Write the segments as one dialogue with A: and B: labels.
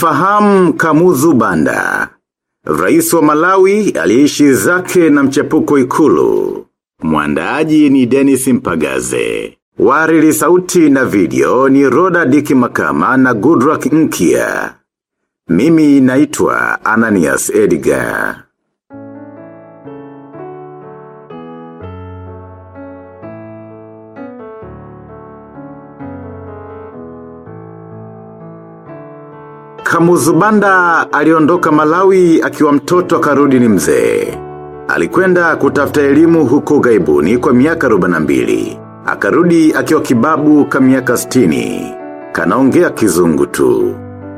A: Mfahamu Kamuzu Banda. Rais wa Malawi aliishi zake na mchepuko ikulu. Mwandaaji ni Dennis Mpagaze. Warili sauti na video ni Roda Diki Makama na Goodrock Nkia. Mimi naitwa Ananias Edgar. Kamuzubanda aliondoka Malawi akiwa mtoto akarudi ni mzee. Alikwenda kutafuta elimu huko gaibuni kwa miaka 42. Akarudi akiwa kibabu ka miaka 60. Kanaongea kizungu tu.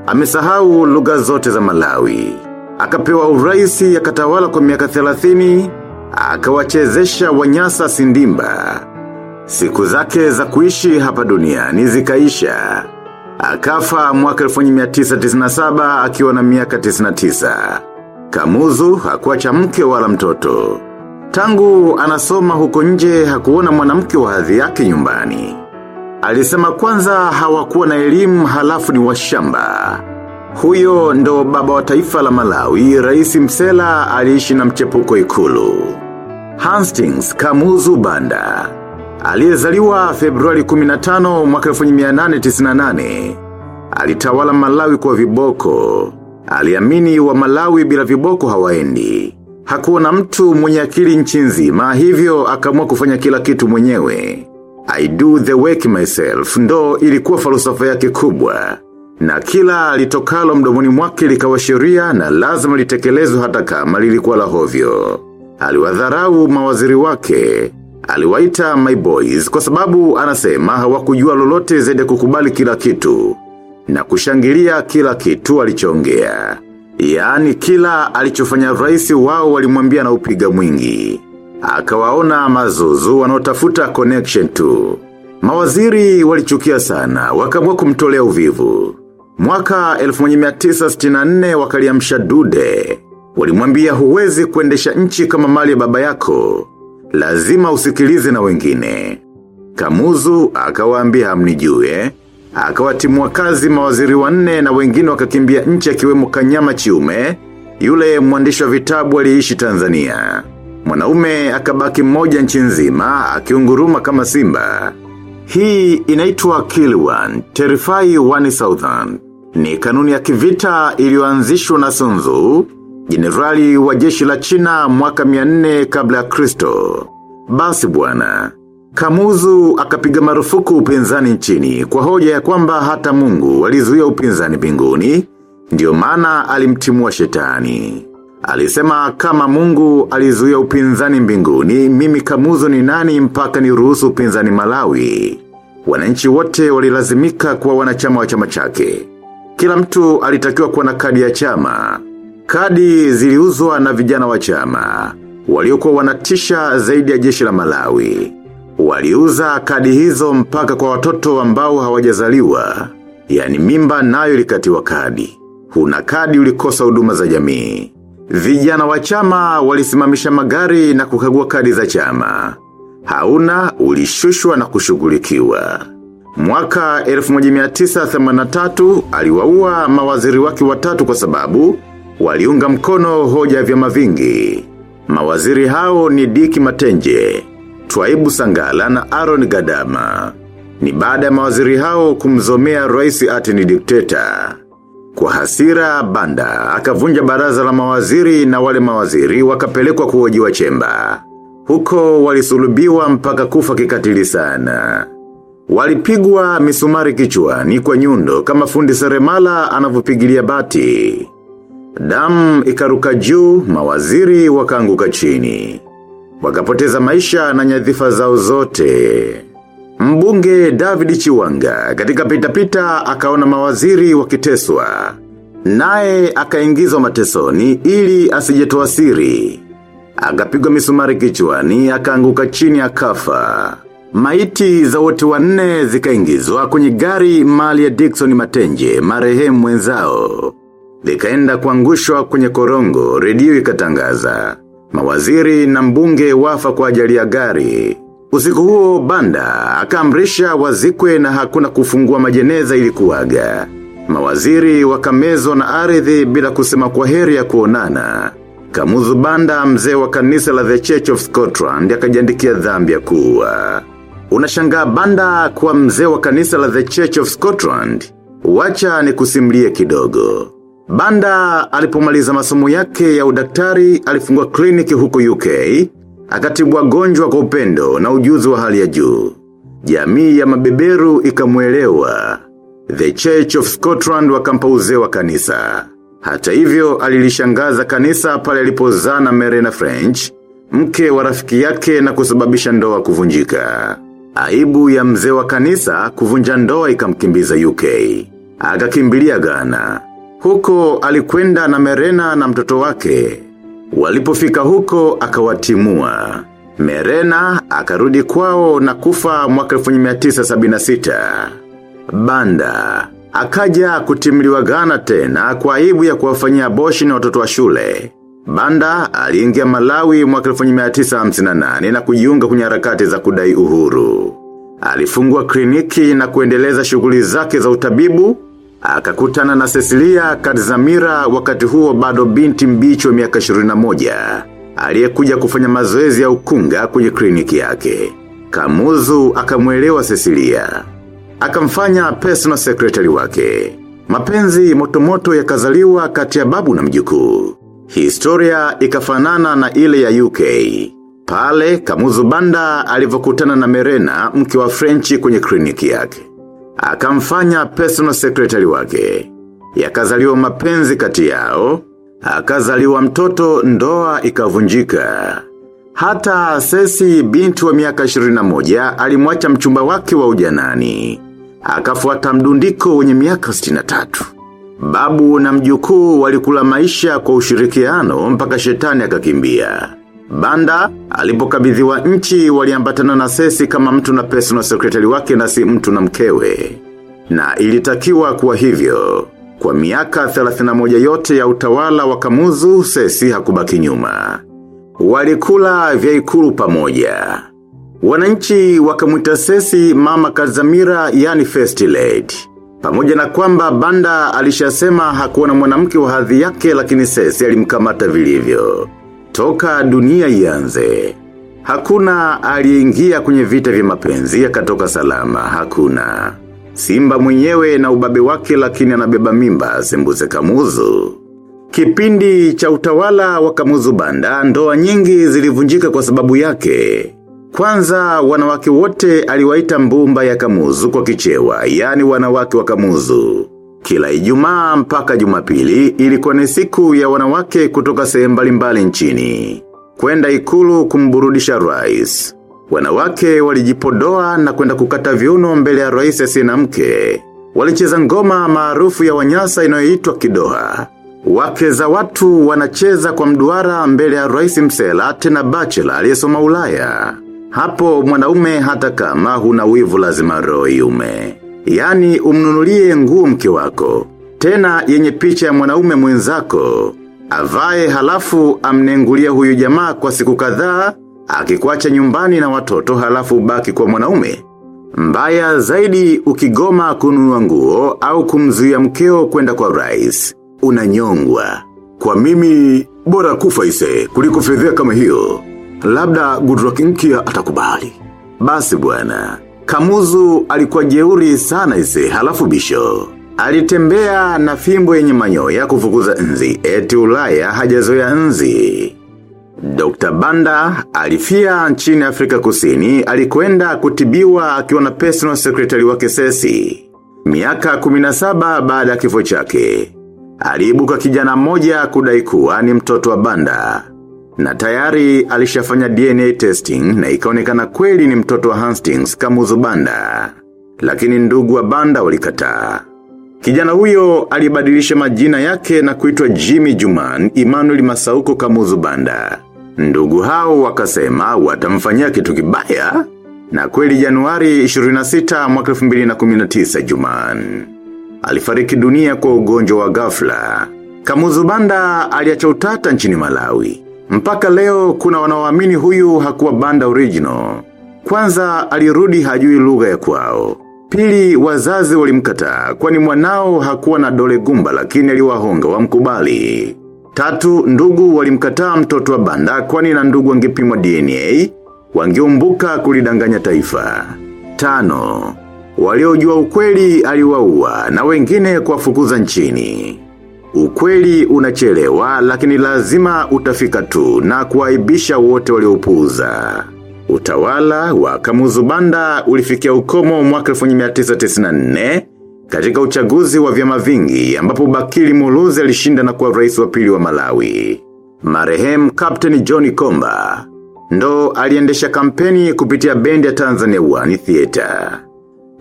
A: Amesahau lugha zote za Malawi. Akapewa uraisi akatawala kwa miaka 30. Akawachezesha wanyasa sindimba. Siku zake za kuishi hapa duniani zikaisha. Akafa mwaka 1997 akiwa na miaka 99. Kamuzu hakuacha mke wala mtoto. Tangu anasoma huko nje hakuona mwanamke wa hadhi yake nyumbani. Alisema kwanza hawakuwa na elimu halafu ni washamba. Huyo ndo baba wa taifa la Malawi, rais msela aliishi na mchepuko ikulu. Hastings Kamuzu Banda. Aliyezaliwa Februari 15 mwaka 1898. Alitawala Malawi kwa viboko. Aliamini wa Malawi bila viboko hawaendi. Hakuwa na mtu mwenye akili nchi nzima hivyo akaamua kufanya kila kitu mwenyewe. I do the work myself ndo ilikuwa falsafa yake kubwa. Na kila litokalo mdomoni mwake likawa sheria na lazima litekelezwe hata kama lilikuwa la hovyo. Aliwadharau mawaziri wake. Aliwaita my boys kwa sababu anasema hawakujua lolote zaidi kukubali kila kitu. Na kushangilia kila kitu alichoongea Yaani kila alichofanya rais wao walimwambia na upiga mwingi. Akawaona mazuzu wanaotafuta connection tu. Mawaziri walichukia sana, wakaamua kumtolea uvivu. Mwaka 1964 wakaliamsha dude. Walimwambia huwezi kuendesha nchi kama mali ya baba yako. Lazima usikilize na wengine. Kamuzu akawaambia hamnijue. Akawatimua kazi mawaziri wanne na wengine wakakimbia nchi akiwemo kanyama chiume. Yule mwandishi wa vitabu aliishi Tanzania. Mwanaume akabaki mmoja nchi nzima akiunguruma kama simba. Hii inaitwa Kill One, Terrify One Southern. Ni kanuni ya kivita iliyoanzishwa na Sunzu, jenerali wa jeshi la China mwaka 400 kabla ya Kristo. Basi bwana, Kamuzu akapiga marufuku upinzani nchini kwa hoja ya kwamba hata mungu alizuia upinzani binguni, ndio maana alimtimua shetani. Alisema kama mungu alizuia upinzani mbinguni, mimi kamuzu ni nani mpaka ni ruhusu upinzani malawi. Wananchi wote walilazimika kuwa wanachama wa chama chake. Kila mtu alitakiwa kuwa na kadi ya chama. Kadi ziliuzwa na vijana wa chama. Waliokuwa wanatisha zaidi ya jeshi la malawi. Waliuza kadi hizo mpaka kwa watoto ambao hawajazaliwa. Yani mimba nayo ilikatiwa kadi. Huna kadi ulikosa huduma za jamii. Vijana wa chama walisimamisha magari na kukagua kadi za chama. Hauna ulishushwa na kushughulikiwa Mwaka 1983 aliwaua mawaziri wake watatu kwa sababu waliunga mkono hoja vya mavingi. Mawaziri hao ni Diki Matenje, Twaibu Sangala na Aaron Gadama. Ni baada ya mawaziri hao kumzomea rais ati ni dikteta. Kwa hasira banda, akavunja baraza la mawaziri na wale mawaziri wakapelekwa kuhojiwa chemba. Huko walisulubiwa mpaka kufa kikatili sana. Walipigwa misumari kichwani kwa nyundo kama fundi seremala anavyopigilia bati. Damu ikaruka juu, mawaziri wakaanguka chini. Wakapoteza maisha na nyadhifa zao zote. Mbunge David Chiwanga katika pita-pita akaona mawaziri wakiteswa. Naye akaingizwa matesoni ili asijetoa siri. Akapigwa misumari kichwani akaanguka chini akafa. Maiti za wote wanne zikaingizwa kwenye gari mali ya Dickson Matenje marehemu mwenzao. Likaenda kuangushwa kwenye korongo, redio ikatangaza. Mawaziri na mbunge wafa kwa ajali ya gari. Usiku huo banda, akaamrisha wazikwe na hakuna kufungua majeneza ili kuaga. Mawaziri wakamezwa na ardhi bila kusema kwa heri ya kuonana. Kamuzu banda mzee wa kanisa la The Church of Scotland akajiandikia dhambi ya kuwa. Unashangaa banda kwa mzee wa kanisa la The Church of Scotland. Wacha ni kusimlie kidogo. Banda alipomaliza masomo yake ya udaktari alifungua kliniki huko UK, akatibu gonjwa kwa upendo na ujuzi wa hali ya juu. Jamii ya mabeberu ikamuelewa. The Church of Scotland wakampa uzee wa kanisa. Hata hivyo alilishangaza kanisa pale alipozaa na Merena French, mke wa rafiki yake na kusababisha ndoa kuvunjika. Aibu ya mzee wa kanisa kuvunja ndoa ikamkimbiza UK. Akakimbilia Ghana. Huko alikwenda na Merena na mtoto wake. Walipofika huko akawatimua. Merena akarudi kwao na kufa mwaka 1976. Banda. Akaja kutimliwa Ghana tena kwa aibu ya kuwafanyia na watoto wa shule. Banda aliingia Malawi mwaka 1958 na kujiunga kwenye harakati za kudai uhuru. Alifungua kliniki na kuendeleza shughuli zake za utabibu. Akakutana na Cecilia Kadzamira wakati huo bado binti mbichi wa miaka 21. Aliyekuja kufanya mazoezi ya ukunga kwenye kliniki yake. Kamuzu akamwelewa Cecilia. Akamfanya personal secretary wake. Mapenzi motomoto yakazaliwa kati ya babu na mjukuu. Historia ikafanana na ile ya UK. Pale Kamuzu Banda alivyokutana na Merena mke wa Frenchi kwenye kliniki yake. Akamfanya personal secretary wake. Yakazaliwa mapenzi kati yao. Akazaliwa mtoto ndoa ikavunjika. Hata sesi binti wa miaka 21 alimwacha mchumba wake wa ujanani. Akafuata mdundiko wenye miaka 63. Babu na mjukuu walikula maisha kwa ushirikiano mpaka shetani akakimbia. Banda, alipokabidhiwa nchi waliambatana na sesi kama mtu na personal secretary wake na si mtu na mkewe. Na ilitakiwa kuwa hivyo. Kwa miaka 31 yote ya utawala wa kamuzu, sesi hakubaki nyuma. Walikula vya ikulu pamoja. Wananchi wakamwita sesi mama Kazamira yani first lady. Pamoja na kwamba banda alishasema hakuwa na mwanamke wa hadhi yake lakini sesi alimkamata vilivyo. Toka dunia ianze. Hakuna aliingia kwenye vita vya mapenzi akatoka salama, hakuna. Simba mwenyewe na ubabe wake lakini anabeba mimba sembuze kamuzu. Kipindi cha utawala wa kamuzu banda, ndoa nyingi zilivunjika kwa sababu yake. Kwanza wanawake wote aliwaita mbumba ya kamuzu kwa kichewa, yani wanawake wa kamuzu. Kila ijumaa mpaka jumapili ilikuwa ni siku ya wanawake kutoka sehemu mbalimbali nchini. Kwenda ikulu kumburudisha rais. Wanawake walijipodoa na kwenda kukata viuno mbele ya rais asiye na mke. Walicheza ngoma maarufu ya wanyasa inayoitwa kidoha. Wake za watu wanacheza kwa mduara mbele ya rais msela tena bachelor aliyesoma ulaya. Hapo mwanaume hata kama huna wivu lazima roho yume. Yani umnunulie nguo mke wako. Tena yenye picha ya mwanaume mwenzako. Avae halafu amnengulia huyu jamaa kwa siku kadhaa akikuacha nyumbani na watoto halafu baki kwa mwanaume. Mbaya zaidi ukigoma kununua nguo au kumzuia mkeo kwenda kwa rais. Unanyongwa. Kwa mimi, bora kufa ise kuliko fedhea kama hiyo. Labda good rocking kia atakubali. Basi bwana Kamuzu alikuwa jeuri sana ise halafu bisho. Alitembea na fimbo yenye manyoya kufukuza nzi, eti ulaya hajazoea nzi. Dr. Banda alifia nchini Afrika kusini, alikwenda kutibiwa akiwa na personal secretary wake sesi. Miaka 17 baada ya kifo chake. Aliibuka kijana mmoja kudai kuwa ni mtoto wa Banda. Na tayari alishafanya DNA testing na ikaonekana kweli ni mtoto wa Hastings kamuzu Banda. Lakini ndugu wa Banda walikataa. Kijana huyo alibadilisha majina yake na kuitwa Jimmy Juman Emmanuel Masauko Kamuzu Banda. Ndugu hao wakasema watamfanyia kitu kibaya na kweli Januari 26 mwaka 2019 Juman. Alifariki dunia kwa ugonjwa wa ghafla. Kamuzu Banda aliacha utata nchini Malawi. Mpaka leo kuna wanaoamini huyu hakuwa Banda original. Kwanza alirudi hajui lugha ya kwao. Pili wazazi walimkataa kwani mwanao hakuwa na dole gumba lakini aliwahonga wamkubali. Tatu ndugu walimkataa mtoto wa banda kwani na ndugu wangepimwa DNA, wangeumbuka kulidanganya taifa. Tano, waliojua ukweli aliwaua na wengine kuwafukuza nchini. Ukweli unachelewa lakini lazima utafika tu na kuwaibisha wote waliopuuza. Utawala wa Kamuzubanda ulifikia ukomo mwaka 1994 katika uchaguzi wa vyama vingi ambapo Bakili Muluze alishinda na kuwa rais wa pili wa Malawi. Marehemu Captain Johnny Komba ndo aliendesha kampeni kupitia bendi ya Tanzania One Theater.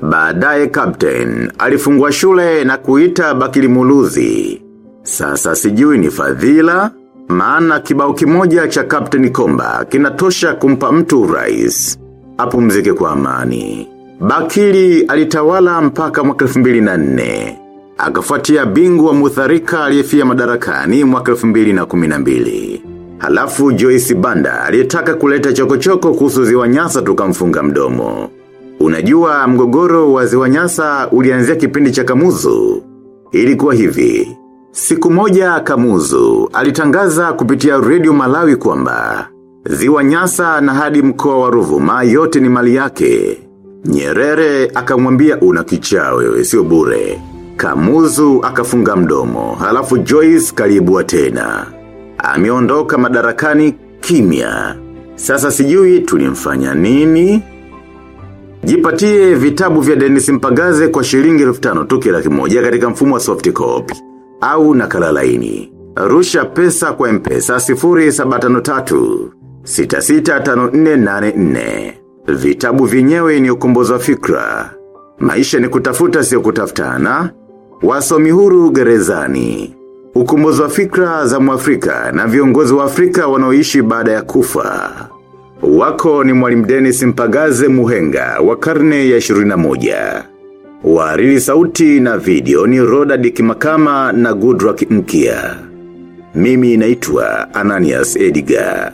A: Baadaye Captain alifungua shule na kuita Bakili Muluzi. Sasa sijui ni fadhila, maana kibao kimoja cha Captain Komba kinatosha kumpa mtu rais. Apumzike kwa amani. Bakili alitawala mpaka mwaka 2004. Akafuatia bingu wa Mutharika aliyefia madarakani mwaka 2012. Halafu Joyce Banda aliyetaka kuleta chokochoko kuhusu ziwa Nyasa tukamfunga mdomo. Unajua mgogoro wa ziwa Nyasa ulianzia kipindi cha Kamuzu. Ilikuwa hivi. Siku moja Kamuzu alitangaza kupitia Radio Malawi kwamba ziwa Nyasa na hadi mkoa wa Ruvuma yote ni mali yake. Nyerere akamwambia una kichaa wewe sio bure. Kamuzu akafunga mdomo, halafu Joyce kaliibua tena. Ameondoka madarakani kimya. Sasa sijui tulimfanya nini? Jipatie vitabu vya Dennis Mpagaze kwa shilingi elfu tano tu kila kimoja katika mfumo wa soft copy au nakala laini. Rusha pesa kwa mpesa 0753 665484. Vitabu vinyewe ni ukombozi wa fikra. Maisha ni kutafuta sio kutafutana. Wasomi huru gerezani. Ukombozi wa fikra za Mwafrika na viongozi wa Afrika wanaoishi baada ya kufa. Wako ni mwalimu Dennis Mpagaze Muhenga wa karne ya 21. Warili sauti na video ni Roda Dikimakama na Goodrock Mkia. Mimi naitwa Ananias Edgar.